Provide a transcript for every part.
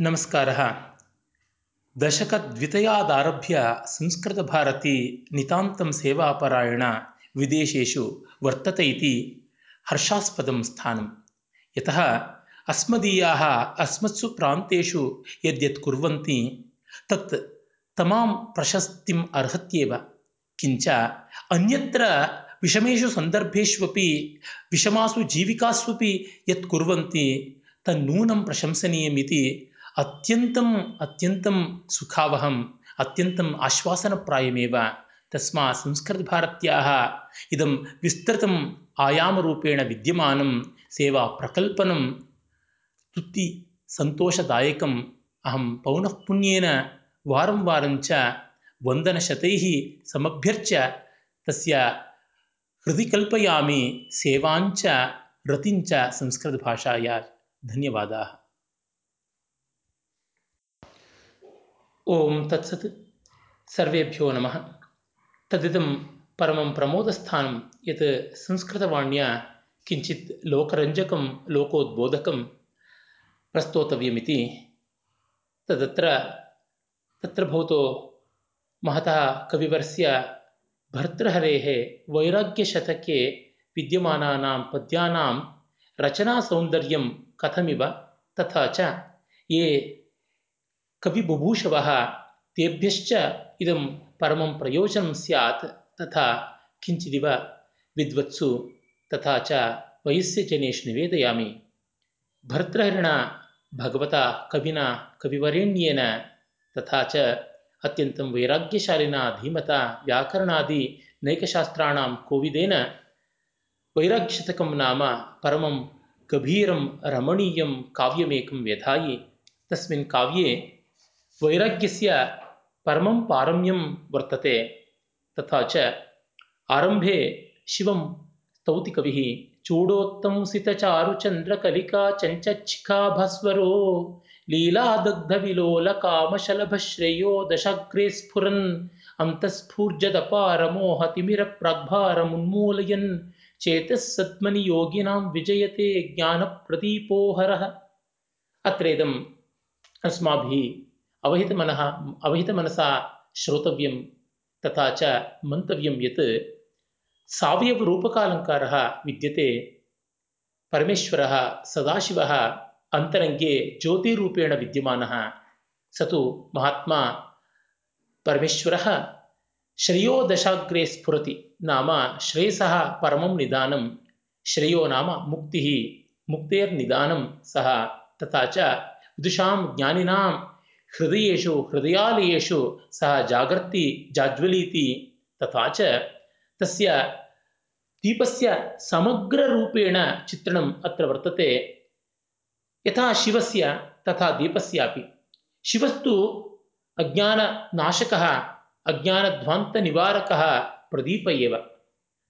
नमस्कारः। दशकद्वितयादारभ्य संस्कृतभारती नितान्तं सेवापरायणा विदेशेषु वर्तते इति हर्षास्पदं स्थानं। यतः अस्मदीयाः अस्मत्सु प्रान्तेषु यद्यत् कुर्वन्ति तत् तमां प्रशस्तिम् अर्हत्येव। किञ्च अन्यत्र विषमेषु सन्दर्भेष्वपि विषमासु जीविकास्वपि यत् कुर्वन्ति तन्नूनं प्रशंसनीयमिति अत्यन्तम् अत्यन्तं सुखावहम् अत्यन्तम् आश्वासनप्रायमेव तस्मात् संस्कृतभारत्याः इदं विस्तृतम् आयामरूपेण विद्यमानं सेवाप्रकल्पनं तृप्तिसन्तोषदायकम् अहं पौनःपुन्येन वारं वारञ्च वन्दनशतैः समभ्यर्च्य तस्य हृदि कल्पयामि सेवाञ्च रतिञ्च संस्कृतभाषायाः। धन्यवादाः ॐ तत्सत् सर्वेभ्यो नमः। तदिदं परमं प्रमोदस्थानं यत् संस्कृतवाण्या किञ्चित् लोकरञ्जकं लोकोद्बोधकं प्रस्तोतव्यमिति। तदत्र तत्र भवतो महतः कविवर्स्य भर्तृहरेः वैराग्यशतके विद्यमानानां पद्यानां रचनासौन्दर्यं कथमिव तथा च ये कविबुभूषवः तेभ्यश्च इदं परमं प्रयोजनं स्यात् तथा किञ्चिदिव विद्वत्सु तथा च वयस्यजनेषु निवेदयामि। भर्तृहरिणा भगवता कविना कविवरेण्येन तथा च अत्यन्तं वैराग्यशालिना धीमता व्याकरणादि नैकशास्त्राणां कोविदेन वैराग्यशतकं नाम परमं गभीरं रमणीयं काव्यमेकं व्यधायि तस्मिन् काव्ये वैराग्यस्य परमं पारम्यं वर्तते तथा च आरम्भे शिवं स्तौति कविः चूडोत्तंसितचारुचन्द्रकलिका चञ्चच्छिखाभास्वरो लीलादग्धविलोलकामशलभश्रेयो दशाग्रे स्फुरन् अन्तःस्फूर्जदपारमोहतिमिरप्राग्भारमुन्मूलयन् चेतः सद्मनि योगिनां विजयते ज्ञानप्रदीपो हरः अत्रेदम् अस्माभिः अवहितमनः अवहितमनसा श्रोतव्यं तथा च मन्तव्यं यत् सावयवरूपकालङ्कारः विद्यते परमेश्वरः सदाशिवः अन्तरङ्गे ज्योतिरूपेण विद्यमानः। स तु महात्मा परमेश्वरः श्रेयो दशाग्रे स्फुरति नाम श्रेयसः परमं निदानं श्रेयो नाम मुक्तिः मुक्तेर्निदानं सः तथा च विदुषां ज्ञानिनां हृदयेषु हृदयालयेषु सः जागर्ति जाज्वलीति तथा च तस्य दीपस्य समग्ररूपेण चित्रणम् अत्र वर्तते। यथा शिवस्य तथा दीपस्यापि। शिवस्तु अज्ञाननाशकः अज्ञानध्वान्तनिवारकः प्रदीप एव।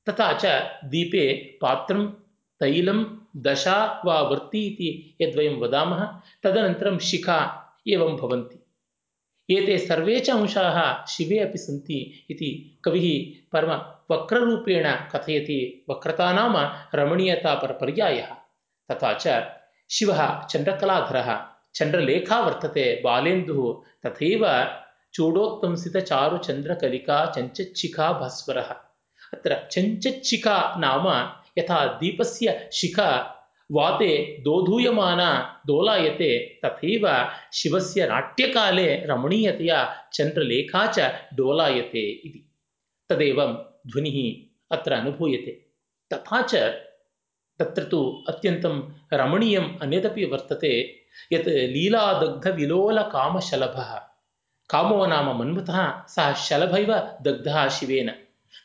तथा च दीपे पात्रं तैलं दशा वा वृत्ति इति यद्वयं वदामः तदनन्तरं शिखा एवं भवन्ति। एते सर्वे च अंशाः शिवे अपि सन्ति इति कविः परम वक्ररूपेण कथयति वक्रता नाम रमणीयतापरपर्यायः। तथा च शिवः चन्द्रकलाधरः, चन्द्रलेखा वर्तते बालेन्दुः, तथैव चूडोत्तंसितचारुचन्द्रकलिका चञ्चच्छिखा भास्वरः अत्र चञ्चच्छिखा नाम यथा दीपस्य शिखा वाते दोधूयमाना दोलायते तथैव शिवस्य नाट्यकाले रमणीयतया चन्द्रलेखा च डोलायते इति। तदेवं ध्वनिः अत्र अनुभूयते। तथा च तत्र तु अत्यन्तं रमणीयम् अन्यदपि वर्तते यत् लीलादग्धविलोलकामशलभः। कामो नाम मन्मथः सः शलभैव दग्धः शिवेन।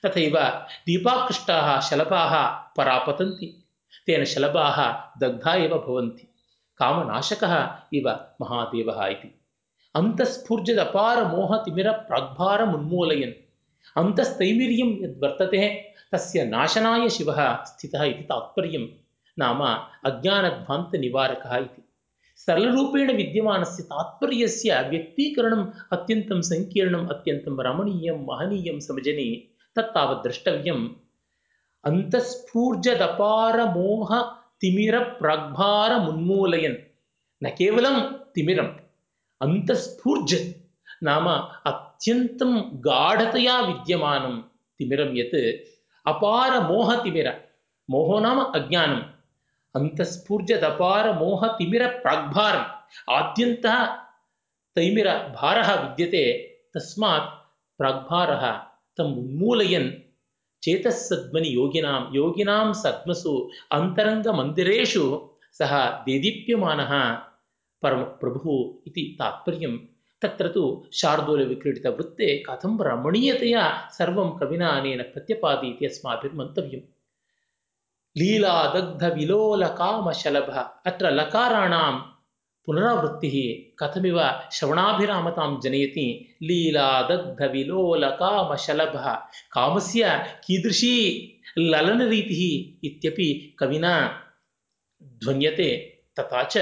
तथैव दीपाकृष्टाः शलभाः परापतन्ति तेन शलभाः दग्धा एव भवन्ति। कामनाशकः इव महादेवः इति। अन्तःस्फूर्जदपारमोहतिमिरप्राग्भारमुन्मूलयन् अन्तस्तैमिर्यं यद्वर्तते तस्य नाशनाय शिवः स्थितः इति तात्पर्यं नाम अज्ञानध्वान्तनिवारकः इति। सरलरूपेण विद्यमानस्य तात्पर्यस्य व्यक्तीकरणम् अत्यन्तं सङ्कीर्णम् अत्यन्तं रमणीयं महनीयं समजनि तत्तावत् द्रष्टव्यम् अन्तस्फूर्जदपारमोहतिमिरप्राग्भारमुन्मूलयन्। न केवलं तिमिरम् अन्तस्फूर्ज नाम अत्यन्तं गाढतया विद्यमानं तिमिरं यत् अपारमोहतिमिर मोहो नाम अज्ञानम् अन्तःस्फूर्जदपारमोहतिमिरप्राग्भारम् आद्यन्तः तैमिरभारः विद्यते तस्मात् प्राग्भारः तम् उन्मूलयन् चेतःसद्मनि योगिनां योगिनां सद्मसु अन्तरङ्गमन्दिरेषु सः देदीप्यमानः परमप्रभुः इति तात्पर्यं तत्र तु शार्दूलविक्रीडितवृत्ते कथं रमणीयतया सर्वं कविना अनेन प्रत्यपादि इति अस्माभिर्मन्तव्यम् लीलादग्धविलोलकामशलभः अत्र लकाराणां पुनरावृत्तिः कथमिव श्रवणाभिरामतां जनयति लीलादग्धविलोलकामशलभः। कामस्य कीदृशी ललनरीतिः इत्यपि कविना ध्वन्यते। तथा च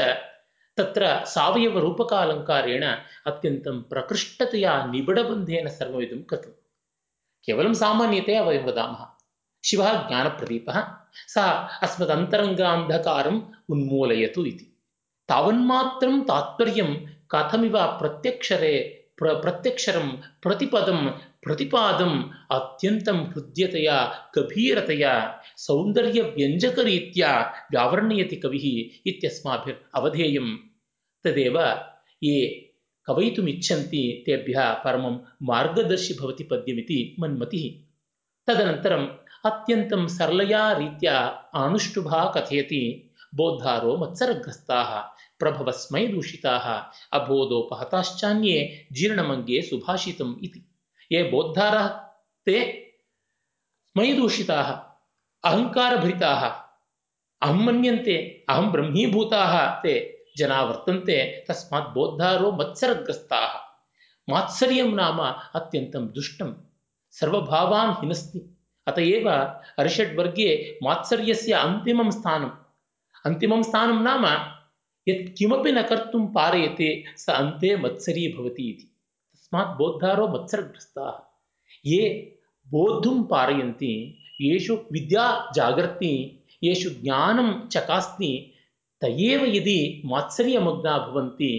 तत्र सावयवरूपकालङ्कारेण अत्यन्तं प्रकृष्टतया निबिडबन्धेन सर्वमिदं कृतं केवलं सामान्यतया वयं वदामः शिवः ज्ञानप्रदीपः सः अस्मदन्तरङ्गान्धकारम् उन्मूलयतु इति तावन्मात्रं तात्पर्यं कथमिव प्रत्यक्षरे प्र प्रत्यक्षरं प्रतिपदं प्रतिपादम् अत्यन्तं हृद्यतया गभीरतया सौन्दर्यव्यञ्जकरीत्या व्यावर्णयति कविः इत्यस्माभिः अवधेयं तदेव ये कवयितुमिच्छन्ति तेभ्यः परमं मार्गदर्शि भवति पद्यमिति मन्मतिः। तदनन्तरम् अत्यन्तं सरलया रीत्या अनुष्टुभा कथयति बोद्धारो मत्सरग्रस्ताः प्रभवस्मयदूषिताः अबोधोपहताश्चान्ये जीर्णमङ्गे सुभाषितम् इति। ये बोद्धारः ते स्मयदूषिताः अहङ्कारभरिताः अहं मन्यन्ते अहं ब्रह्मीभूताः ते जना वर्तन्ते तस्मात् बोद्धारो मत्सरग्रस्ताः। मात्सर्यं नाम अत्यन्तं दुष्टं सर्वभावान् हिनस्ति। अत एव अरिषड्वर्गे मात्सर्यस्य अन्तिमं स्थानम् अन्तिमं स्थानं नाम यत् किमपि न कर्तुं पारयते स अन्ते मत्सरी भवति इति। तस्मात् बोद्धारो मत्सरग्रस्ताः। ये बोद्धुं पारयन्ति येषु विद्या जागर्ति येषु ज्ञानं चकास्ति त एव यदि मात्सर्यमग्ना भवन्ति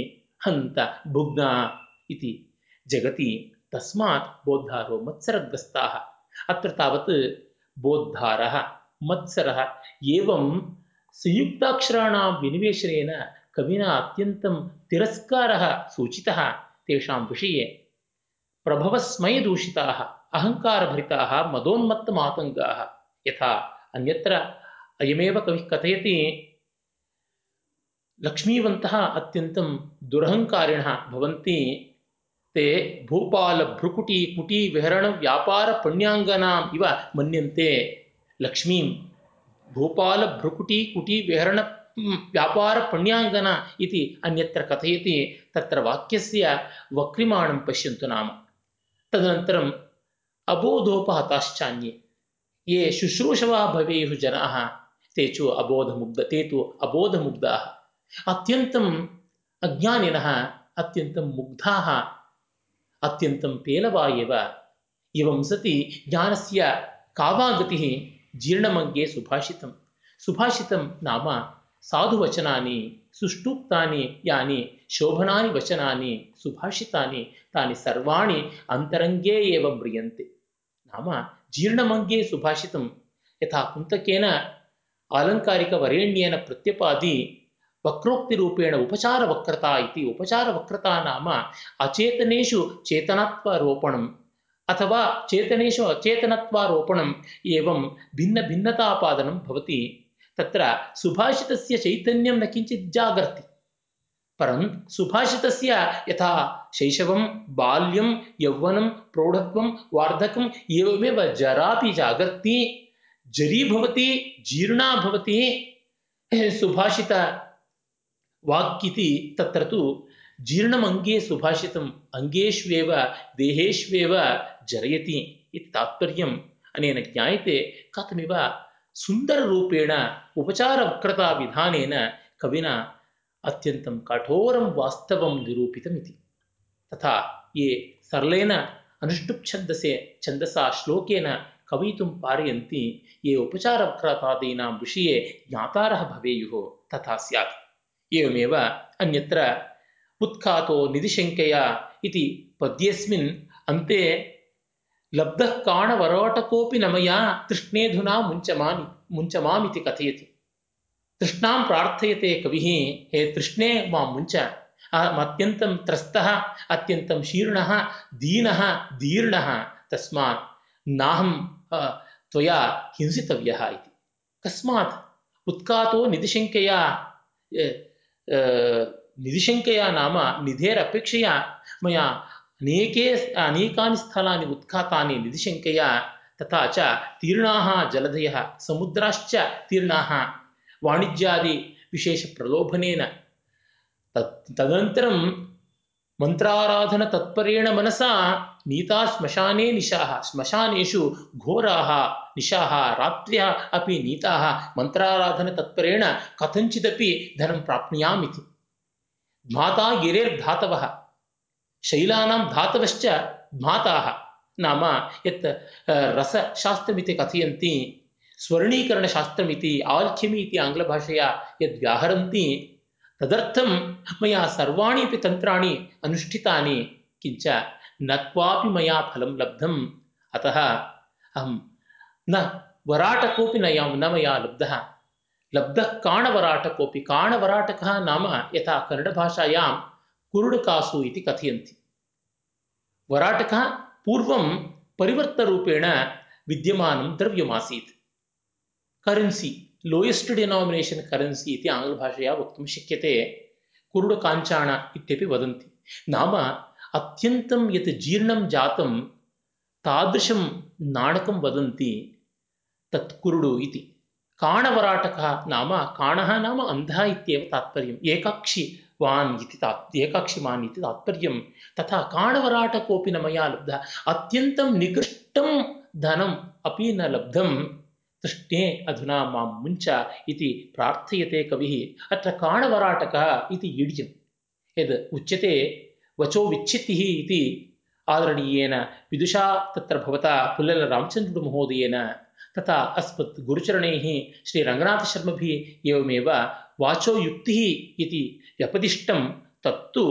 हन्त भुग्ना इति। जगति तस्मात् बोद्धारो मत्सरग्रस्ताः। अत्र तावत् बोद्धारः मत्सरः एवं संयुक्ताक्षराणां विनिवेशनेन कविना अत्यन्तं तिरस्कारः सूचितः तेषां विषये। प्रभवस्मयदूषिताः अहङ्कारभरिताः मदोन्मत्तमातङ्गाः यथा अन्यत्र अयमेव कविः कथयति लक्ष्मीवन्तः अत्यन्तं दुरहङ्कारिणः भवन्ति ते भूपालभ्रुकुटी कुटीविहरणव्यापारपुण्याङ्गनाम् इव मन्यन्ते। लक्ष्मीं भूपालभ्रुकुटी कुटीविहरण व्यापारपुण्याङ्गन इति अन्यत्र कथयति तत्र वाक्यस्य वक्रिमाणं पश्यन्तु नाम। तदनन्तरम् अबोधोपहताश्चान्ये। ये शुश्रूषवः भवेयुः जनाः ते चु अबोधमुग्ध ते तु अबोधमुग्धाः। अत्यन्तम् अज्ञानिनः अत्यन्तं मुग्धाः अत्यन्तं पेलवा एव। एवं सति ज्ञानस्य का वा गतिः जीर्णमङ्गे सुभाषितं सुभाषितं नाम साधुवचनानि सुष्ठुक्तानि यानि शोभनानि वचनानि सुभाषितानि तानि सर्वाणि अन्तरङ्गे एव म्रियन्ते नाम जीर्णमङ्गे सुभाषितं यथा कुन्तकेन आलङ्कारिकवरेण्येन प्रत्यपादि वक्रोक्तिरूपेण उपचारवक्रता इति उपचारवक्रता नाम अचेतनेषु चेतनत्वारोपणम् अथवा चेतनेषु अचेतनत्वारोपणम् एवं भिन्नभिन्नतापादनं भवति तत्र सुभाषितस्य चैतन्यं न किञ्चित् जागर्ति। परं सुभाषितस्य यथा शैशवं बाल्यं यौवनं प्रौढत्वं वार्धकम् एवमेव जरापि जागर्ति जरी भवति जीर्णा भवति सुभाषित वाक् तत्र तु जीर्णमङ्गे सुभाषितम् अङ्गेष्वेव देहेष्वेव जरयति इति तात्पर्यम् अनेन ज्ञायते कथमिव सुन्दररूपेण उपचारवक्रताविधानेन कविना अत्यन्तं कठोरं वास्तवं निरूपितमिति। तथा ये सरलेन अनुष्टुप्छन्दसे छन्दसा श्लोकेन कवयितुं पारयन्ति ये उपचारवक्रतादीनां विषये ज्ञातारः भवेयुः तथा स्यात्। एवमेव अन्यत्र उत्खातो निधिशङ्कया इति पद्येऽस्मिन् अन्ते लब्धः काणवरोटकोऽपि न मया तृष्णेधुना मुञ्चमामि मुञ्चमामिति कथयति तृष्णां प्रार्थयते कविः हे तृष्णे मां मुञ्च अत्यन्तं त्रस्तः अत्यन्तं शीर्णः दीनः दीर्णः तस्मात् नाहं त्वया हिंसितव्यः इति कस्मात् उत्कातो निधिशङ्कया निधिशङ्कया नाम निधेरपेक्षया मया अनेके अनेकानि स्थलानि उत्खातानि निधिशङ्कया तथा च तीर्णाः जलधयः समुद्राश्च तीर्णाः वाणिज्यादिविशेषप्रलोभनेन तत् तदनन्तरं मन्त्राराधनतत्परेण मनसा नीता श्मशाने निशाः श्मशानेषु घोराः निशाः रात्र्यः अपि नीताः मन्त्राराधनतत्परेण कथञ्चिदपि धनं प्राप्नुयाम् इति धाता गिरेर्धातवः शैलानां धातवश्च धाताः नाम यत् रसशास्त्रमिति कथयन्ति स्वर्णीकरणशास्त्रमिति आल्ख्यमि इति आङ्ग्लभाषया यद् व्याहरन्ति तदर्थं मया सर्वाणि अपि तन्त्राणि अनुष्ठितानि किञ्च न क्वापि मया फलं लब्धम्। अतः अहं न वराटकोऽपि न मया लब्धः लब्धः काणवराटकोऽपि काणवराटकः नाम यथा कन्नडभाषायां कुरुडकासु इति कथयन्ति। वराटकः पूर्वं परिवर्तरूपेण विद्यमानं द्रव्यमासीत्। करेन्सी लोयेस्ट् डिनामिनेशन् करेन्सी इति आङ्ग्लभाषया वक्तुं शक्यते। कुरुडकाञ्चाण इत्यपि वदन्ति। नाम अत्यन्तं यत् जीर्णं जातं तादृशं नाणकं वदन्ति तत् कुरुडु इति काणवराटकः नाम काणः नाम अन्धः इत्येव तात्पर्यम्। एकाक्षिवान् इति ता एकाक्षिमान् इति तात्पर्यं तथा काणवराटकोऽपि न मया लब्धः। अत्यन्तं निकृष्टं धनम् अपि न लब्धं। तृष्णे अधुना मां मुञ्च इति प्रार्थयते कविः। अत्र काणवराटकः इति इडियं यद् उच्यते वचो विच्छित्तिः इति आदरणीयेन विदुषा तत्र भवता पुल्लेलरामचन्द्रमहोदयेन तथा अस्मत् गुरुचरणैः श्रीरङ्गनाथशर्मभिः एवमेव वाचो युक्तिः इति व्यपदिष्टं तत्तु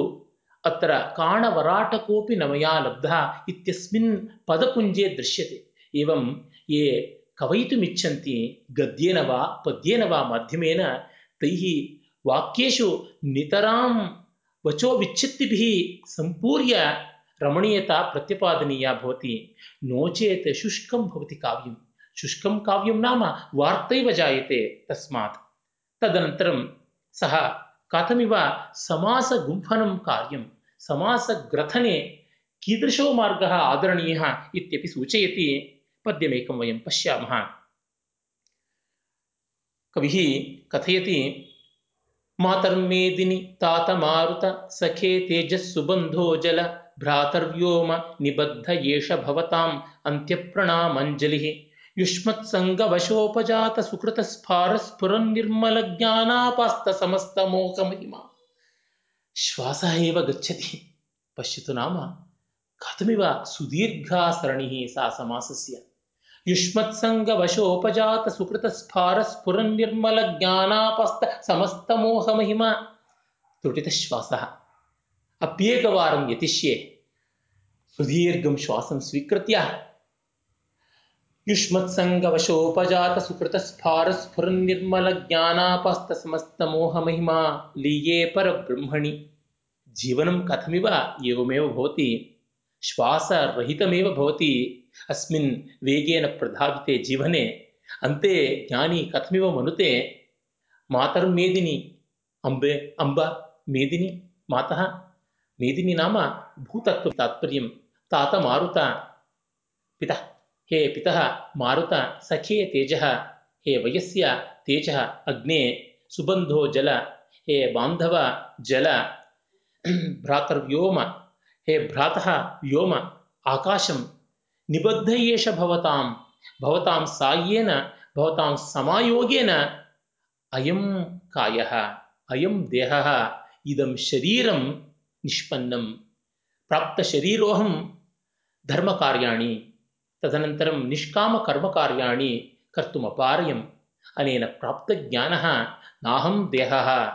अत्र काणवराटकोऽपि न मया लब्धः इत्यस्मिन् पदपुञ्जे दृश्यते। एवं ये कवयितुमिच्छन्ति गद्येन वा पद्येन वा माध्यमेन तैः वाक्येषु नितरां वचो विच्छित्तिभिः सम्पूर्य रमणीयता प्रत्यपादनीया भवति। नो चेत् शुष्कं भवति काव्यं शुष्कं काव्यं नाम वार्तैव जायते तस्मात्। तदनन्तरं सः कथमिव समासगुम्फनं कार्यं समासग्रथने कीदृशो मार्गः आदरणीयः इत्यपि सूचयति। पद्यमेकं वयं पश्यामः। कविः कथयति मातर्मेदिनि तातमारुत सखे तेजस्सुबन्धो जल भ्रातर्व्योम निबद्ध एष भवताम् अन्त्यप्रणामञ्जलिः युष्मत्सङ्गवशोपजातसुकृतस्फारस्फुरन्निर्मलज्ञानापास्तसमस्तमोहमहिमा श्वासः एव गच्छति। पश्यतु नाम कथमिव सुदीर्घा सरणिः सा समासस्य? युष्मत्सङ्गवशोपजात सुकृतस्फारस्फुरन्निर्मलज्ञानापस्त समस्तमोहमहिमा त्रुटितश्वासः अप्येकवारं यतिष्ये। सुदीर्घं श्वासं स्वीकृत्य युष्मत्सङ्गवशोपजात सुकृतस्फारस्फुरन्निर्मलज्ञानापस्तसमस्तमोहमहिमा लीये परब्रह्मणि। जीवनं कथमिव एवमेव भवति। श्वासरहितमेव भवति। अस्मिन् वेगेन प्रधाविते जीवने अन्ते ज्ञानी कथमिव मनुते। मातर्मेदिनी अम्बे अम्ब मेदिनी मातः। मेदिनी नाम भूतत्व तात्पर्यं। तात मारुत पितः हे पितः मारुत सखे तेजः हे वयस्य तेजः अग्ने सुबन्धो जल हे बान्धव जल भ्रातर्व्योम हे भ्रातः व्योम आकाशं निबद्ध एष भवतां भवतां साहाय्येन भवतां समायोगेन अयं कायः अयं देहः इदं शरीरं निष्पन्नं प्राप्तशरीरोऽहं धर्मकार्याणि तदनन्तरं निष्कामकर्मकार्याणि कर्तुम् अपारयम्। अनेन प्राप्तज्ञानः नाहं देहः।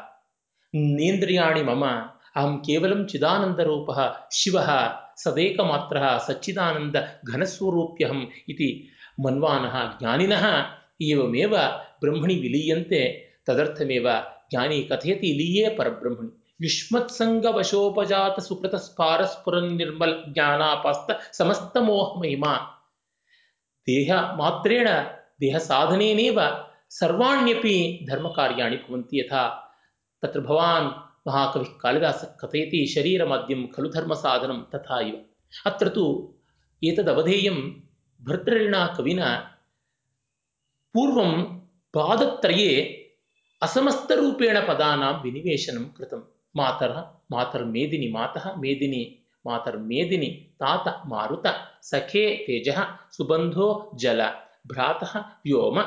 नेन्द्रियाणि मम। अहं केवलं चिदानन्दरूपः शिवः। सदेकमात्रः सच्चिदानन्दघनस्वरूप्यहम् इति मन्वानः ज्ञानिनः एवमेव ब्रह्मणि विलीयन्ते। तदर्थमेव ज्ञानी कथयति लीये परब्रह्मणि। युष्मत्सङ्गवशोपजात सुकृतस्फारस्फुरन्निर्मल ज्ञानापास्त समस्तमोहमहिमा देहमात्रेण देहसाधनेनैव सर्वाण्यपि धर्मकार्याणि भवन्ति यथा तत्र भवान् महाकविः कालिदासः कथयति शरीरमाद्यं खलु धर्मसाधनं तथा इव अत्र तु एतदवधेयं भर्तृऋणा कविना पूर्वं पादत्रये असमस्तरूपेण पदानां विनिवेशनं कृतं मातरः मातर्मेदिनि मातः मेदिनि मातर्मेदिनि तात मारुत सखे तेजः सुबन्धो जल भ्रातः व्योम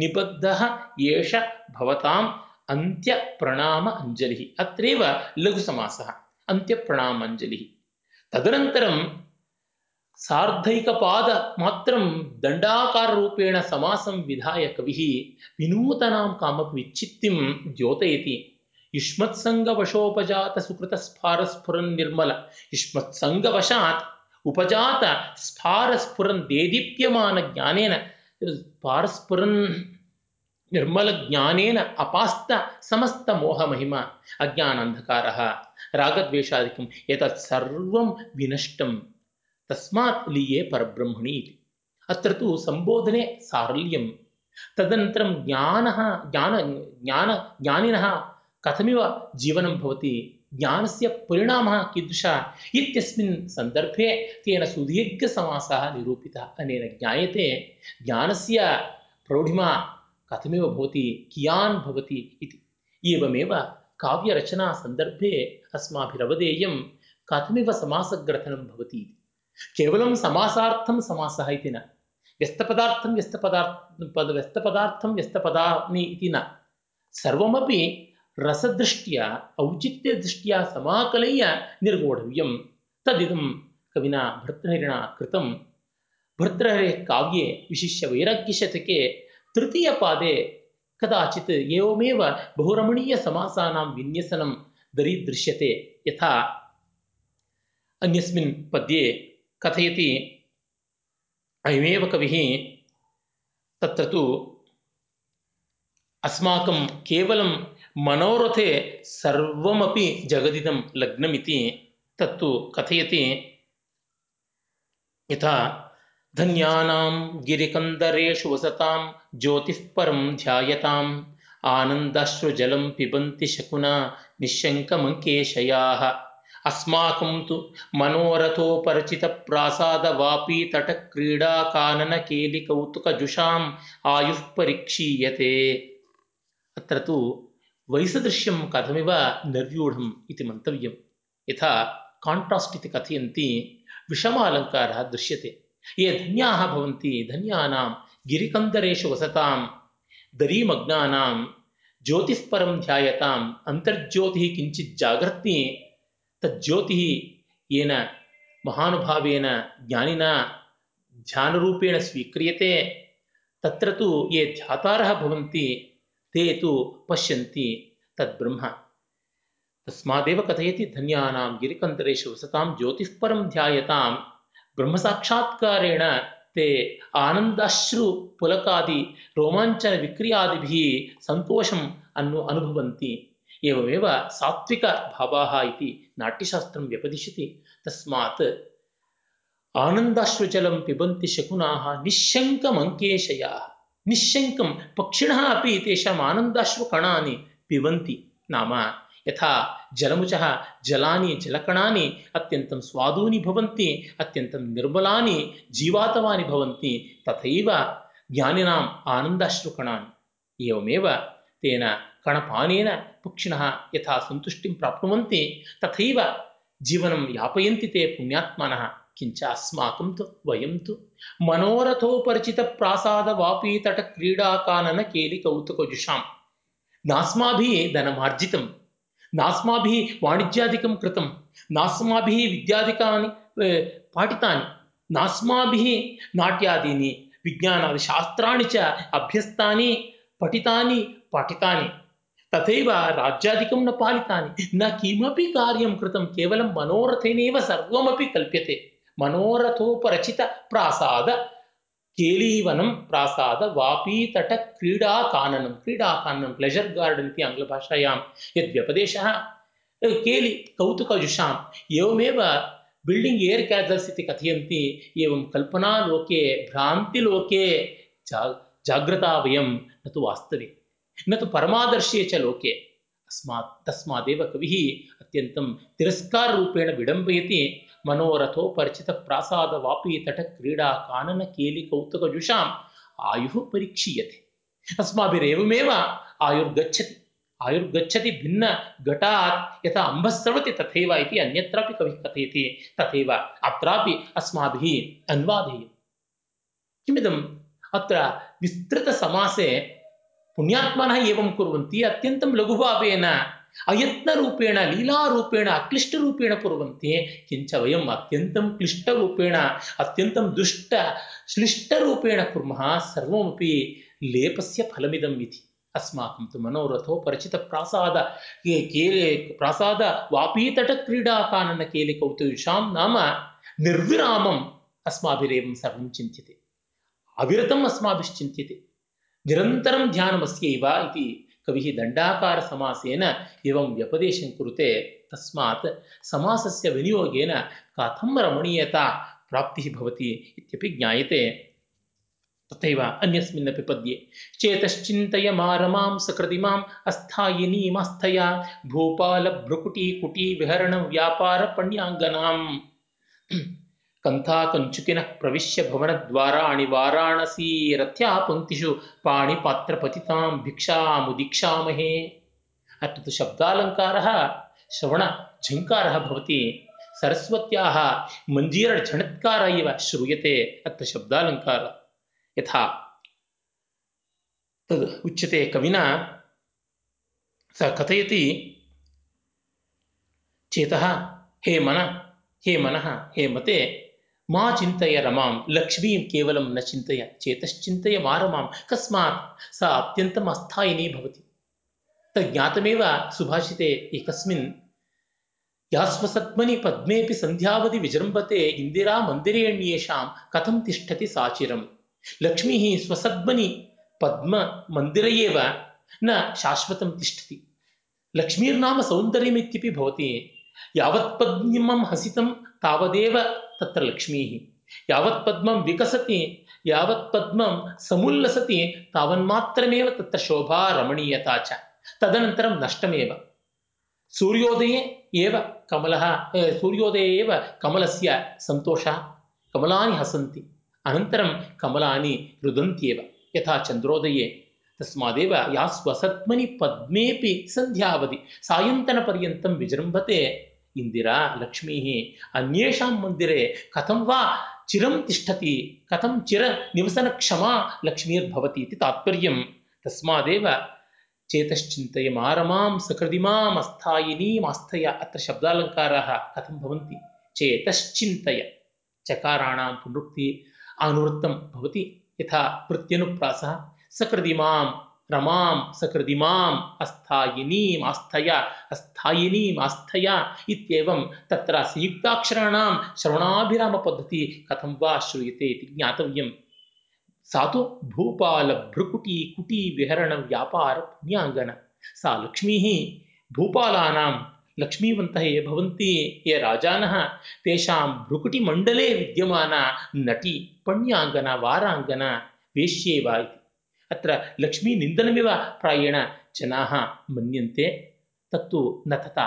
निबद्धः एष भवताम् अन्त्यप्रणाम अञ्जलिः अत्रैव लघुसमासः अन्त्यप्रणाम अञ्जलिः तदनन्तरं सार्धैकपादमात्रं दण्डाकाररूपेण समासं विधाय कविः विनूतनां कामपि विच्छित्तिं द्योतयति युष्मत्सङ्गवशोपजात सुकृतस्फारस्फुरन् निर्मल युष्मत्सङ्गवशात् उपजात स्फारस्फुरन् देदीप्यमान ज्ञानेन स्फारस्फुरन् निर्मलज्ञानेन अपास्त समस्तमोहमहिमा। अज्ञानान्धकारः रागद्वेषादिकम् एतत् सर्वं विनष्टं तस्मात् लीये परब्रह्मणि इति। अत्र तु सम्बोधने सारल्यं तदनन्तरं ज्ञानः ज्ञान ज्ञान ज्ञानिनः कथमिव जीवनं भवति ज्ञानस्य परिणामः कीदृशः इत्यस्मिन् सन्दर्भे तेन सुदीर्घसमासः निरूपितः अनेन ज्ञायते। ज्ञानस्य प्रौढिमा कथमिव भवति कियान् भवति इति। एवमेव काव्यरचनासन्दर्भे अस्माभिरवधेयं कथमिव समासग्रथनं भवति इति। केवलं समासार्थं समासः इति न। व्यस्तपदार्थं व्यस्तपदार्थ पद व्यस्तपदार्थं व्यस्तपदानि इति न। सर्वमपि रसदृष्ट्या औचित्यदृष्ट्या समाकलय्य निर्गोढव्यं तदिदं कविना भर्तृहरिणा कृतं भर्तृहरेः काव्ये विशिष्य वैराग्यशतके तृतीयपादे कदाचित् एवमेव बहुरमणीयसमासानां विन्यसनं दरीदृश्यते यथा अन्यस्मिन् पद्ये कथयति अयमेव कविः तत्र तु अस्माकं केवलं मनोरथे सर्वमपि जगदिदं लग्नमिति तत्तु कथयति। यथा धन्यानां गिरिकन्दरेषु वसतां ज्योतिः परं ध्यायताम् आनन्दाश्रुजलं पिबन्ति शकुना निःशङ्कमङ्केशयाः। अस्माकं तु मनोरथोपरचितप्रासादवापीतटक्रीडाकाननकेलिकौतुकजुषाम् आयुः परीक्षीयते अत्र तु वैसदृश्यं कथमिव निर्व्यूढम् इति मन्तव्यं यथा काण्ट्रास्ट् इति कथयन्ति विषमालङ्कारः दृश्यते। ये धन्याः भवन्ति धन्यानां गिरिकन्दरेषु वसतां दरीमग्नानां ज्योतिःपरं ध्यायताम् अन्तर्ज्योतिः किञ्चित् जागर्ति तज्ज्योतिः येन महानुभावेन ज्ञानिना ध्यानरूपेण स्वीक्रियते तत्र तु ये ध्यातारः भवन्ति ते तु पश्यन्ति तद्ब्रह्म। तस्मादेव कथयति धन्यानां गिरिकन्दरेषु वसतां ज्योतिःपरं ध्यायतां। ब्रह्मसाक्षात्कारेण ते आनन्दाश्रुपुलकादि रोमाञ्चनविक्रियादिभिः सन्तोषम् अनु अनुभवन्ति। एवमेव सात्विकभावाः इति नाट्यशास्त्रं व्यपदिशति। तस्मात् आनन्दाश्रुजलं पिबन्ति शकुनाः निःशङ्कमङ्केशयाः निःशङ्कं पक्षिणः अपि तेषाम् आनन्दाश्रुकणानि पिबन्ति नाम यथा जलमुचः जलानि जलकणानि अत्यन्तं स्वादूनि भवन्ति अत्यन्तं निर्मलानि जीवातवानि भवन्ति तथैव ज्ञानिनाम् आनन्दाश्रुकणानि एवमेव तेन कणपानेन पक्षिणः यथा सन्तुष्टिं प्राप्नुवन्ति तथैव जीवनं यापयन्ति ते पुण्यात्मानः किञ्च अस्माकं तु वयं तु मनोरथोपरिचितप्रासादवापीतटक्रीडाकाननकेलिकौतुकजुषां नास्माभिः धनमार्जितं नास्माभिः वाणिज्यादिकं कृतं नास्माभिः विद्यादिकानि पाठितानि नास्माभिः नाट्यादीनि विज्ञानादिशास्त्राणि च अभ्यस्तानि पठितानि पाठितानि तथैव राज्यादिकं न पालितानि न किमपि कार्यं कृतं केवलं मनोरथेनैव सर्वमपि कल्प्यते मनोरथोपरचितप्रासाद केलीवनं प्रासाद वापीतट क्रीडाकाननं क्रीडाकाननं प्लेजर् गार्डन् इति आङ्ग्लभाषायां यद्व्यपदेशः केलि कौतुकजुषाम् एवमेव बिल्डिङ्ग् एर् केजल्स् इति कथयन्ति एवं कल्पनालोके भ्रान्तिलोके जा जाग्रता वयं न तु वास्तवे न तु परमादर्शे च लोके अस्मात् तस्मादेव कविः अत्यन्तं तिरस्काररूपेण विडम्बयति मनोरथोपरिचितप्रासादवापीतटक्रीडा काननकेलिकौतुकजुषाम् आयुः परीक्षीयते। अस्माभिरेवमेव आयुर्गच्छति। आयुर्गच्छति भिन्नघटात् यथा अम्बः स्रवति तथैव इति अन्यत्रापि कविः कथयति। तथैव अत्रापि अस्माभिः अन्वादेयम् किमिदम्? अत्र विस्तृतसमासे पुण्यात्मानः एवं कुर्वन्ति। अत्यन्तं लघुभावेन अयत्नरूपेण लीलारूपेण अक्लिष्टरूपेण कुर्वन्ति किञ्च वयम् अत्यन्तं क्लिष्टरूपेण अत्यन्तं दुष्ट श्लिष्टरूपेण कुर्मः सर्वमपि लेपस्य फलमिदम् इति अस्माकं तु मनोरथो परिचितप्रासाद के केले प्रासाद वापीतटक्रीडाकाननकेलिकौतुषां नाम निर्विरामम् अस्माभिरेवं सर्वं चिन्त्यते अविरतम् अस्माभिश्चिन्त्यते निरन्तरं ध्यानमस्यैव इति कविः दण्डाकारसमासेन एवं व्यपदेशं कुरुते तस्मात् समासस्य विनियोगेन कथं रमणीयता प्राप्तिः भवति इत्यपि ज्ञायते। तथैव अन्यस्मिन्नपि पद्ये चेतश्चिन्तय मारमां सकृतिमाम् अस्थायिनीमस्थया भूपालभ्रुकुटीकुटीविहरणं व्यापारपण्याङ्गनाम् कन्थाकञ्चुकिनः प्रविश्य भवनद्वाराणि वाराणसीरथ्या पङ्क्तिषु पाणिपात्रपतितां भिक्षामुदीक्षामहे अत्र तु शब्दालङ्कारः श्रवणझङ्कारः भवति सरस्वत्याः मञ्जीरझणत्कारः इव श्रूयते अत्र शब्दालङ्कारः यथा तद् उच्यते कविना स कथयति चेतः हे मन हे मनः हे मते मा चिन्तय रमां? लक्ष्मीं केवलं न चिन्तय चेतश्चिन्तय मा रमां? कस्मात् सा अत्यन्तम् अस्थायिनी भवति। तद् ज्ञातमेव सुभाषिते एकस्मिन् यास्वसत्मनि पद्मेऽपि सन्ध्यावधि विजृम्भते इन्दिरा मन्दिरेण्येषां कथं तिष्ठति साचिरं लक्ष्मीः स्वसद्मनि पद्ममन्दिरे एव न शाश्वतं तिष्ठति। लक्ष्मीर्नाम सौन्दर्यमित्यपि भवति। यावत् पद्मं हसितं तावदेव तत्र लक्ष्मीः यावत् पद्मं विकसति यावत् पद्मं समुल्लसति तावन्मात्रमेव तत्र शोभा रमणीयता च तदनन्तरं नष्टमेव सूर्योदये एव कमलः सूर्योदये एव कमलस्य सन्तोषः कमलानि हसन्ति अनन्तरं कमलानि रुदन्त्येव यथा चन्द्रोदये तस्मादेव या स्वसत्मनि पद्मेपि सन्ध्यावधि सायन्तनपर्यन्तं विजृम्भते इन्दिरा लक्ष्मीः अन्येषां मन्दिरे कथं वा चिरं तिष्ठति कथं चिरनिवसनक्षमा लक्ष्मीर्भवति इति तात्पर्यं तस्मादेव चेतश्चिन्तय मारमां सकृदिमाम् अस्थायिनीमास्थय अत्र शब्दालङ्काराः कथं भवन्ति? चेतश्चिन्तय। चकाराणां पुनरुक्ति अनुवृत्तं भवति यथा प्रत्यनुप्रासः सकृदिमां रमां सकृदिमाम् अस्थायिनीम् आस्थय अस्थायिनीम् आस्थय इत्येवं तत्र संयुक्ताक्षराणां श्रवणाभिरामपद्धतिः कथं वा श्रूयते इति ज्ञातव्यं सा तु भूपालभ्रुकुटी कुटी विहरणव्यापारपुण्याङ्गन सा लक्ष्मीः भूपालानां लक्ष्मीवन्तः ये भवन्ति ये राजानः। तेषां भ्रुकुटिमण्डले विद्यमाना नटी पण्याङ्गना वाराङ्गना। वेश्येवा इति अत्र लक्ष्मीनिन्दनमिव प्रायेण जनाः मन्यन्ते तत्तु न तथा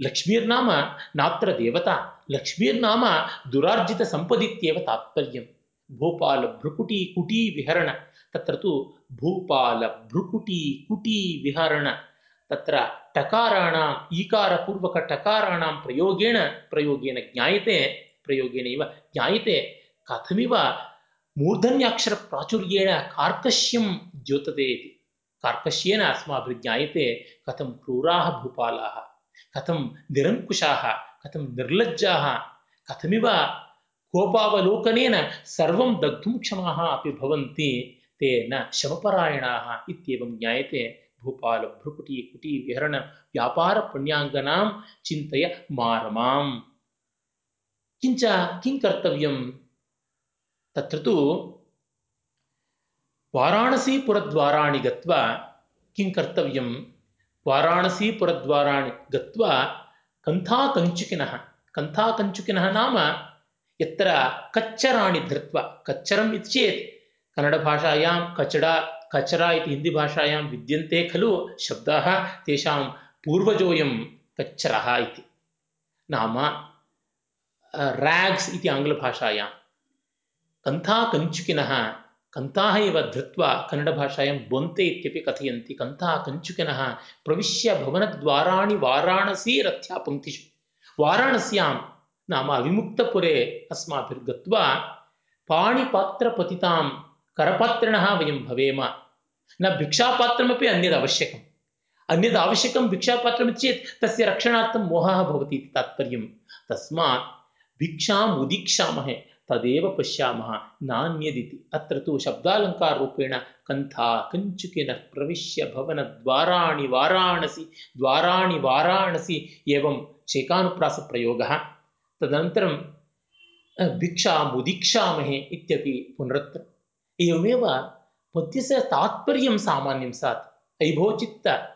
लक्ष्मीर्नाम नात्र देवता लक्ष्मीर्नाम दुरार्जितसम्पदित्येव तात्पर्यं भूपालभ्रुकुटी कुटी विहरण तत्र तु भूपालभ्रुकुटी कुटी विहरण तत्र टकाराणाम् ईकारपूर्वकटकाराणां प्रयोगेण प्रयोगेन ज्ञायते प्रयोगेनैव ज्ञायते कथमिव मूर्धन्याक्षरप्राचुर्येण कार्कश्यं द्योतते इति। कार्कश्येन अस्माभिर्ज्ञायते कथं क्रूराः भूपालाः कथं निरङ्कुशाः कथं निर्लज्जाः कथमिव कोपावलोकनेन सर्वं दग्धुं क्षमाः अपि भवन्ति ते न शमपरायणाः इत्येवं ज्ञायते। भूपाल भ्रुकुटी कुटी विहरण व्यापारपुण्याङ्गनां चिन्तय मारमाम्। किञ्च किं कर्तव्यं तत्र तु वाराणसीपुरद्वाराणि गत्वा किं कर्तव्यं? वाराणसीपुरद्वाराणि गत्वा कन्थाकञ्चुकिनः कन्थाकञ्चुकिनः नाम यत्र कच्चराणि धृत्वा कच्चरम् इति चेत् कन्नडभाषायां कचडा कचरा इति हिन्दीभाषायां विद्यन्ते खलु शब्दाः तेषां पूर्वजोऽयं कच्चरः इति। नाम राग्स् इति आङ्ग्लभाषायां कन्थाकञ्चुकिनः कन्ताः एव धृत्वा कन्नडभाषायां बोन्ते इत्यपि कथयन्ति। कन्ताः कञ्चुकिनः प्रविश्य भवनद्वाराणि वाराणसी रथ्यापङ्क्तिषु वाराणस्यां नाम अविमुक्तपुरे अस्माभिर्गत्वा पाणिपात्रपतितां करपात्रिणः वयं भवेम। न भिक्षापात्रमपि अन्यद् आवश्यकम्। अन्यद् आवश्यकं भिक्षापात्रम् चेत् तस्य रक्षणार्थं मोहः भवति इति तात्पर्यं तस्मात् भिक्षाम् उदीक्षामहे तदेव पश्यामः। नान्यदिति। अत्र तु शब्दालङ्काररूपेण कन्था कञ्चुकिनः प्रविश्य भवनद्वाराणि वाराणसि, द्वाराणि वाराणसि एवं शेकानुप्रासप्रयोगः तदनन्तरं भिक्षामुदीक्षामहे इत्यपि पुनरत्र। एवमेव पद्यस्य तात्पर्यं सामान्यं स्यात्। ऐभोचित्त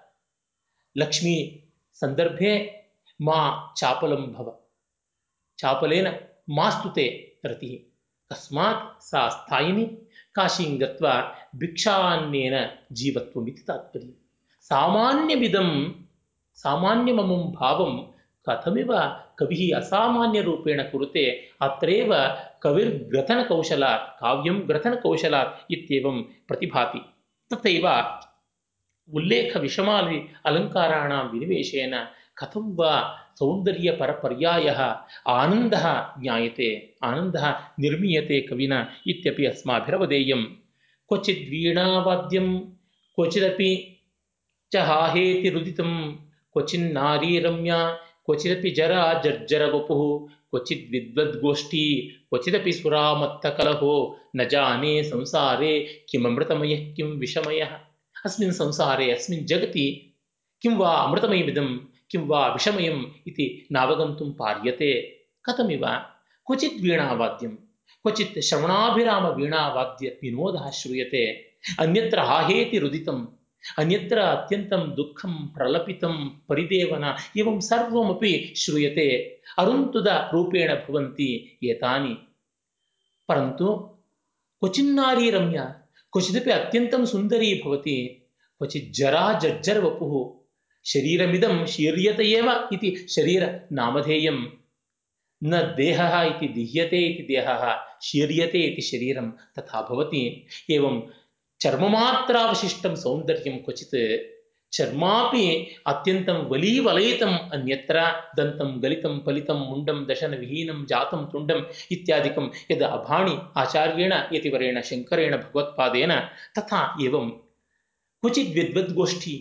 लक्ष्मी सन्दर्भे मा चापलं भव। चापलेन मास्तु ते रतिः तस्मात् सा स्थायिनी काशीं गत्वा भिक्षान्नेन जीवत्वमिति तात्पर्यं सामान्यमिदं सामान्यममुं भावं कथमिव कविः असामान्यरूपेण कुरुते अत्रैव कविर्ग्रथनकौशलात् काव्यं ग्रथनकौशलात् इत्येवं प्रतिभाति। तथैव उल्लेखविषमालि अलङ्काराणां विनिवेशेन कथं वा सौन्दर्यपरपर्यायः आनन्दः ज्ञायते आनन्दः निर्मीयते कविना इत्यपि अस्माभिरवधेयं क्वचिद् वीणावाद्यं क्वचिदपि च हाहेति रुदितं क्वचिन्नारी रम्या क्वचिदपि जरा जर्जरवपुः। क्वचिद् विद्वद्गोष्ठी क्वचिदपि सुरामत्तकलहो। न जाने संसारे किममृतमयः किं विषमयः। अस्मिन् संसारे अस्मिन् जगति किं वा अमृतमयमिदं किं वा विषमयम् इति नावगन्तुं पार्यते। कथमिव? क्वचित् वीणावाद्यं क्वचित् श्रवणाभिरामवीणावाद्यविनोदः श्रूयते। अन्यत्र हाहेति रुदितम् अन्यत्र अत्यन्तं दुःखं प्रलपितं परिदेवना एवं सर्वमपि श्रूयते। अरुन्तुदरूपेण भवन्ति एतानि। परन्तु क्वचिन्नारी रम्या क्वचिदपि अत्यन्तं सुन्दरी भवति। क्वचित् जरा जर्जरवपुः शरीरमिदं शीर्यत एव इति शरीरनामधेयं न देहः इति दीयते इति देहः शीर्यते इति शरीरं तथा भवति एवं चर्ममात्रावशिष्टं सौन्दर्यं क्वचित् चर्मापि अत्यन्तं वलीवलयितम् अन्यत्र दन्तं गलितं फलितं मुण्डं दशनविहीनं जातं तुण्डम् इत्यादिकं यद् अभाणि आचार्येण यतिवरेण शङ्करेण भगवत्पादेन तथा एवं क्वचित् विद्वद्गोष्ठी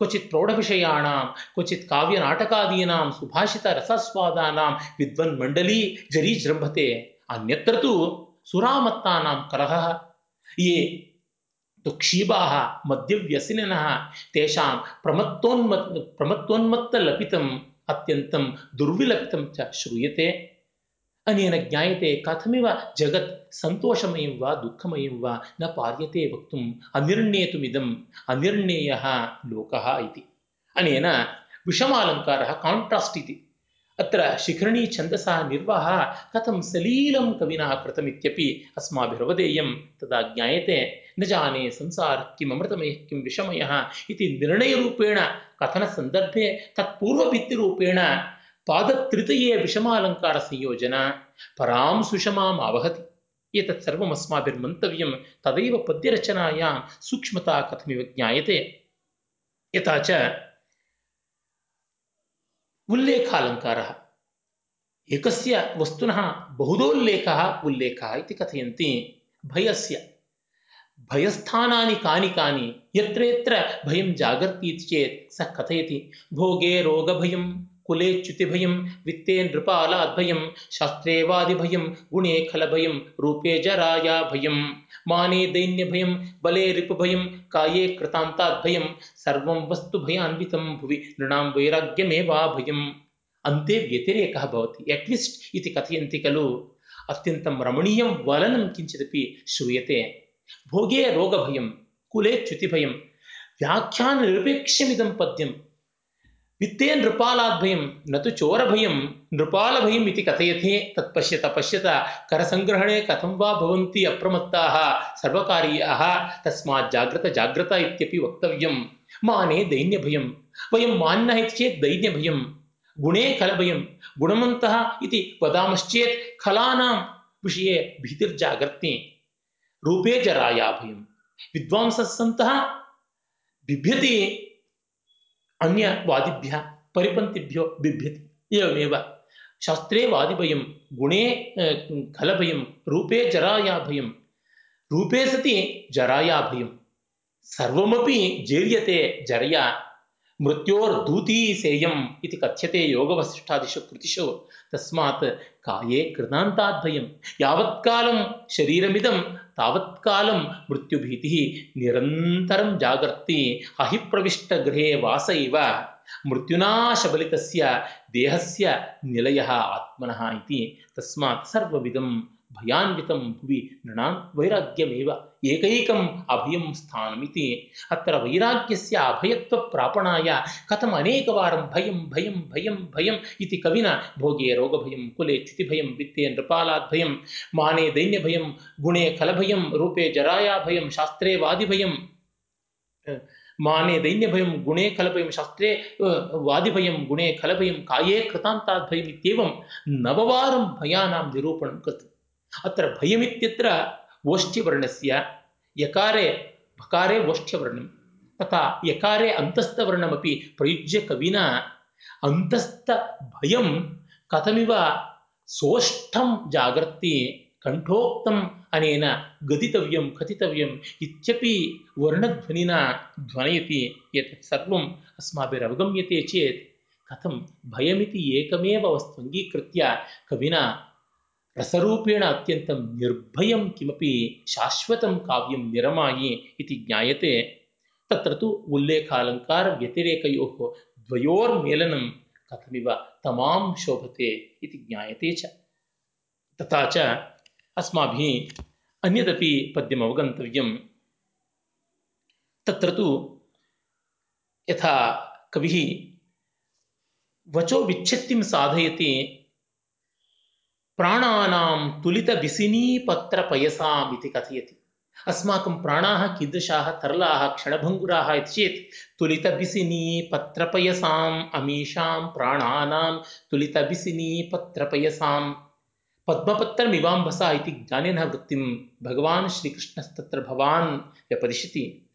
क्वचित् प्रौढविषयाणां क्वचित् काव्यनाटकादीनां सुभाषितरसस्वादानां विद्वन्मण्डली जरीजृम्भते अन्यत्र तु सुरामत्तानां कलहः ये तु क्षीबाः मद्यव्यसनिनः तेषां प्रमत्तोन्मत् प्रमत्तोन्मत्तलपितम् अत्यन्तं दुर्विलपितं च श्रूयते अनेन ज्ञायते। कथमिव जगत् सन्तोषमयं वा दुःखमयं वा न पार्यते वक्तुम् अनिर्णेतुमिदम् अनिर्णेयः लोकः इति। अनेन विषमालङ्कारः काण्ट्रास्ट् इति। अत्र शिखरिणी छन्दसः निर्वाहः कथं सलीलं कविना कृतमित्यपि अस्माभिरवधेयं तदा ज्ञायते। न जाने संसारः अमृतमयः किं विषमयः इति निर्णयरूपेण कथनसन्दर्भे तत्पूर्वभित्तिरूपेण पादत्रितये विषमालङ्कारसंयोजन परां सुषमाम् आवहति। एतत् सर्वम् अस्माभिर्मन्तव्यं तदैव पद्यरचनायां सूक्ष्मता कथमिव ज्ञायते। यथा च उल्लेखालङ्कारः। एकस्य वस्तुनः बहुधोल्लेखः उल्लेखः इति कथयन्ति। भयस्य। भयस्थानानि कानि कानि? यत्र यत्र भयं जागर्ति इति चेत् सः कथयति। भोगे रोगभयं कुले च्युतिभयं वित्ते नृपालाद्भयं शास्त्रे वादिभयं गुणे खलभयं रूपे जराया भयं माने दैन्यभयं बले रिपुभयं काये कृतान्ताद्भयं सर्वं वस्तु भयान्वितं भुवि नृणां वैराग्यमेवा भयम् अन्ते व्यतिरेकः भवति एट्लिस्ट् इति कथयन्ति खलु। अत्यन्तं रमणीयं वलनं किञ्चिदपि श्रूयते। भोगे रोगभयं कुले च्युतिभयं व्याख्याननिरपेक्ष्यमिदं पद्यं वित्ते नृपालाद्भयं न तु चोरभयं, नृपालभयम् इति कथयते तत् पश्यत पश्यत करसङ्ग्रहणे कथं वा भवन्ति अप्रमत्ताः, सर्वकारीयाः, तस्मात् जाग्रत जाग्रत इत्यपि वक्तव्यं माने दैन्यभयं, वयं मान्यः इति चेत् दैन्यभयं, गुणे खलभयं गुणवन्तः इति वदामश्चेत् खलानां विषये भीतिर्जागर्ति। रूपे जराया भयं विद्वांसः सन्तः बिभ्यति अन्यवादिभ्यः परिपन्थिभ्यो बिभ्यति। एवमेव शास्त्रे वादिभयं, गुणे खलभयं, रूपे जराया भयं रूपे सति जराया भयं सर्वमपि जीर्यते जरया, मृत्योर्दूती सेयम् इति कथ्यते योगवसिष्ठादिषु कृतिषु। तस्मात् काये कृतान्ताद्भयं यावत्कालं शरीरमिदं तावत्कालं मृत्युभीतिः निरन्तरं जागर्ति अहिप्रविष्टगृहे वास इव मृत्युना शबलितस्य देहस्य निलयः आत्मनः इति तस्मात् सर्वविधं भयान्वितं भुवि नृणां वैराग्यमेव एकैकम् अभयं स्थानमिति। अत्र वैराग्यस्य अभयत्वप्रापणाय कथम् अनेकवारं भयं भयं भयं, भयम् इति कविना भोगे रोगभयं, कुले च्युतिभयं, वित्ते नृपालाद्भयं, माने दैन्यभयं, गुणे खलभयं, रूपे जरायाभयं, शास्त्रे वादिभयं माने दैन्यभयं, गुणे खलभयं, शास्त्रे वादिभयं, गुणे खलभयं, काये कृतान्ताद्भयम् इत्येवं नववारं भयानां निरूपणं कृतम् अत्र भयमित्यत्र ओष्ठ्यवर्णस्य यकारे भकारे ओष्ठ्यवर्णं तथा यकारे अन्तस्थवर्णमपि प्रयुज्य कविना अन्तस्थभयं कथमिव सोष्ठं जागर्ति कण्ठोक्तम् अनेन गदितव्यं कथितव्यम् इत्यपि वर्णध्वनिना ध्वनयति यत् सर्वम् अस्माभिरवगम्यते चेत् कथं भयमिति एकमेव वस्तु अङ्गीकृत्य कविना रसरूपेण अत्यन्तं निर्भयं किमपि शाश्वतं काव्यं निरमायि इति ज्ञायते तत्र तु उल्लेखालङ्कारव्यतिरेकयोः द्वयोर्मेलनं कथमिव तमां शोभते इति ज्ञायते च। तथा च अस्माभिः अन्यदपि पद्यम् अवगन्तव्यं तत्र तु यथा कविः वचो विच्छत्तिं साधयति प्राणानां तुलितबिसिनीपत्रपयसाम् इति कथयति। अस्माकं प्राणाः कीदृशाः तरलाः क्षणभङ्गुराः इति चेत् तुलितबिसिनीपत्रपयसाम् अमीषां प्राणानां तुलितबिसिनीपत्रपयसां पद्मपत्रमिवाम्भसा इति ज्ञानेन वृत्तिं भगवान् श्रीकृष्णस्तत्र भवान् व्यपदिशति।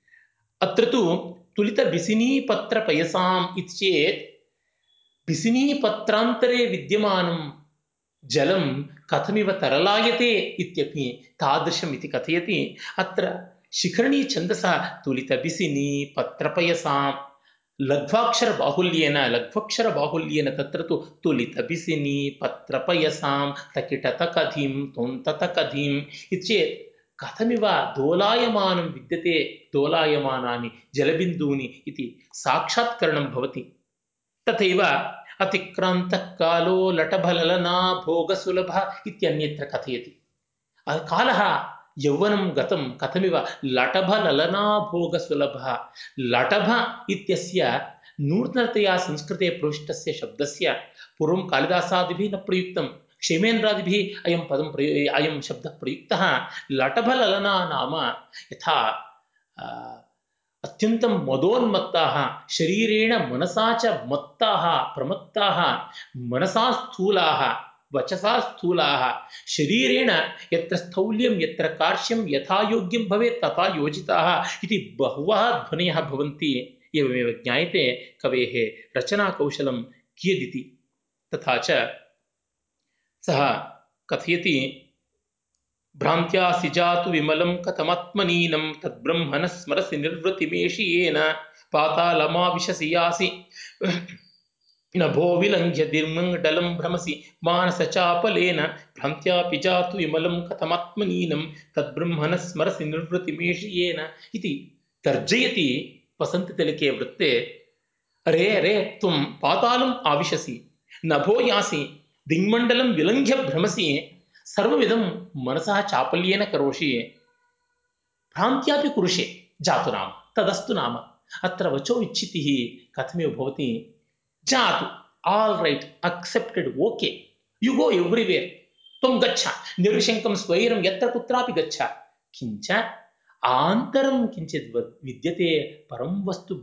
अत्र तु तुलितबिसिनीपत्रपयसाम् इति चेत् बिसिनीपत्रान्तरे विद्यमानं जलं कथमिव तरलायते इत्यपि तादृशम् इति कथयति। अत्र शिखरणीछन्दसः तुलितबिसिनी पत्रपयसां लघ्वाक्षरबाहुल्येन लघ्वक्षरबाहुल्येन तत्र तु तुलितबिसिनी पत्रपयसां तकिटतकधिं तोन्ततकधिम् इति चेत् कथमिव दोलायमानं विद्यते दोलायमानानि जलबिन्दूनि इति साक्षात्करणं भवति तथैव अतिक्रान्तः कालो लटभललना भोगसुलभः इत्यन्यत्र कथयति। कालः यौवनं गतं कथमिव लटभललना भोगसुलभः लटभ इत्यस्य नूतनतया संस्कृते प्रविष्टस्य शब्दस्य पूर्वं कालिदासादिभिः न प्रयुक्तं क्षेमेन्द्रादिभिः अयं पदं प्रयो अयं शब्दः प्रयुक्तः लटभललना नाम यथा अत्यन्तं मदोन्मत्ताः शरीरेण मनसा च मत्ताः प्रमत्ताः मनसा स्थूलाः वचसा स्थूलाः शरीरेण यत्र स्थौल्यं यत्र कार्श्यं यथा योग्यं भवेत् तथा योजिताः इति बहवः ध्वनयः भवन्ति। एवमेव ज्ञायते कवेः रचनाकौशलं कियदिति। तथा च सः कथयति भ्रान्त्या सिजातु विमलं कथमात्मनीनं तद्ब्रह्मणः स्मरसि निर्वृतिमेषि येन पातालमाविशसि यासि नभो विलङ्घ्य दिर्मङ्डलं भ्रमसि मानसचापलेन भ्रान्त्यापि जातु विमलं कथमात्मनीनं तद्ब्रह्मणः स्मरसि निर्वृतिमेषि इति तर्जयति वसन्ततिलके वृत्ते अरे अरे त्वं पातालम् आविशसि नभो यासि दिङ्मण्डलं विलङ्घ्य भ्रमसि सर्वमिदं मनसः चापल्येन करोषि भ्रान्त्यापि कुरुषे जातु नाम तदस्तु नाम अत्र वचो इच्छितिः कथमेव भवति जातु all right accepted okay you go everywhere त्वं गच्छ निर्विशङ्कं स्वैरं यत्र कुत्रापि गच्छ किञ्च आन्तरं किञ्चित् विद्यते परं वस्तु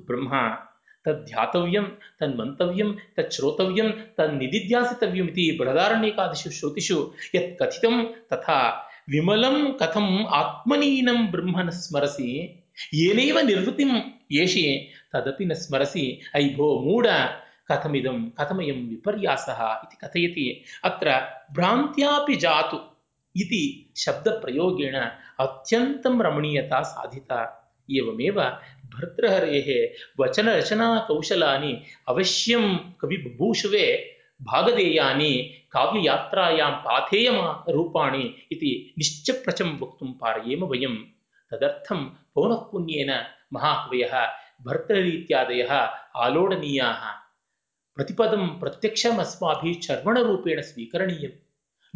ब्रह्म तद्ध्यातव्यं तन्मन्तव्यं तच्छ्रोतव्यं तन्निदिध्यासितव्यम् इति बृहदारण्यकादिषु श्रुतिषु यत् कथितं तथा विमलं कथम् आत्मनीनं ब्रह्म न स्मरसि येनैव निर्वृतिं येषि तदपि न स्मरसि अयि भो मूढ कथमिदं कथमयं विपर्यासः इति कथयति। अत्र भ्रान्त्यापि जातु इति शब्दप्रयोगेण अत्यन्तं रमणीयता साधिता। एवमेव भर्तृहरेः वचनरचनाकौशलानि अवश्यं कविबभूषुवे भागधेयानि काव्ययात्रायां पाथेयरूपाणि इति निश्चप्रचं वक्तुं पारयेम वयं। तदर्थं पौनःपुन्येन महाकवयः भर्तृरीत्यादयः आलोडनीयाः। प्रतिपदं प्रत्यक्षम् अस्माभिः चर्वणरूपेण स्वीकरणीयं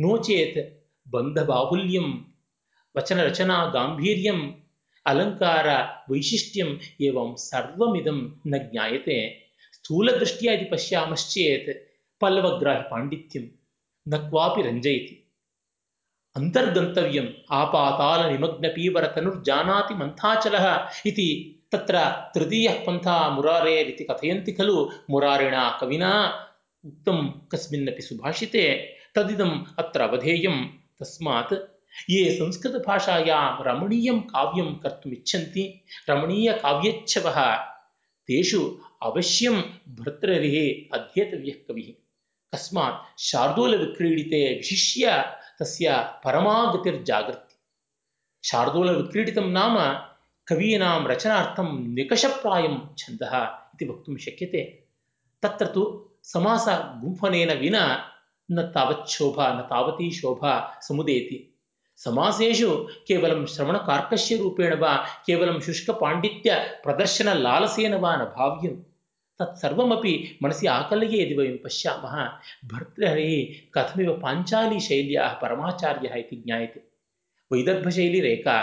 नो चेत् बन्धबाहुल्यं वचनरचना गाम्भीर्यम् अलङ्कारवैशिष्ट्यम् एवं सर्वमिदं न ज्ञायते। स्थूलदृष्ट्या यदि पश्यामश्चेत् पल्लवग्राहिपाण्डित्यं न क्वापि रञ्जयति। अन्तर्गन्तव्यम् आपातालनिमग्नपीवरतनुर्जानाति मन्थाचलः इति तत्र तृतीयः पन्था मुरारेरिति कथयन्ति खलु मुरारिणा कविना। उक्तं कस्मिन्नपि सुभाषिते। तदिदम् अत्र अवधेयं तस्मात् ये संस्कृतभाषायां रमणीयं काव्यं कर्तुम् इच्छन्ति रमणीयकाव्यच्छवः तेषु अवश्यं भर्तृहरिः अध्येतव्यः कविः कस्मात् शार्दूलविक्रीडिते विशिष्य तस्य परमागतिर्जागर्ति शार्दूलविक्रीडितं नाम कवीनां रचनार्थं निकषप्रायं छन्दः इति वक्तुं शक्यते। तत्र तु समासगुम्फनेन विना न तावत् शोभा न तावती शोभा समुदेति समासेषु केवलं श्रवणकार्कश्यरूपेण वा केवलं शुष्कपाण्डित्यप्रदर्शनलालसेन वा न भाव्यं तत्सर्वमपि मनसि आकलय्य यदि वयं पश्यामः भर्तृहरिः कथमिव पाञ्चालीशैल्याः परमाचार्यः इति ज्ञायते वैदर्भशैलीरेका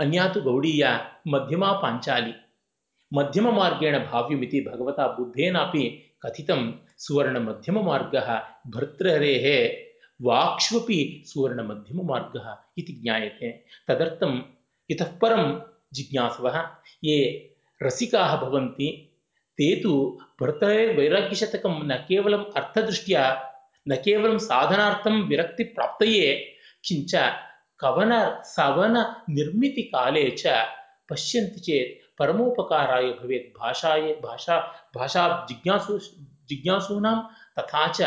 अन्या तु गौडीया मध्यमा पाञ्चाली मध्यममार्गेण भाव्यमिति भगवता बुद्धेनापि कथितं सुवर्णमध्यममार्गः भर्तृहरेः वाक्ष्वपि सुवर्णमध्यममार्गः इति ज्ञायते। तदर्थम् इतः परं जिज्ञासवः ये रसिकाः भवन्ति ते तु भर्तृवैराग्यशतकं न केवलम् अर्थदृष्ट्या न केवलं साधनार्थं विरक्तिप्राप्तये किञ्च कवनसवननिर्मितिकाले च पश्यन्ति चेत् परमोपकाराय भवेत् भाषाय भाषा भाषा जिज्ञासु जिज्ञासूनां तथा च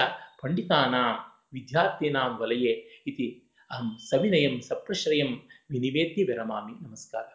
पण्डितानां विद्यार्थिनां वलये इति अहं सविनयं सप्रश्रयं विनिवेद्य विरमामि। नमस्कारः।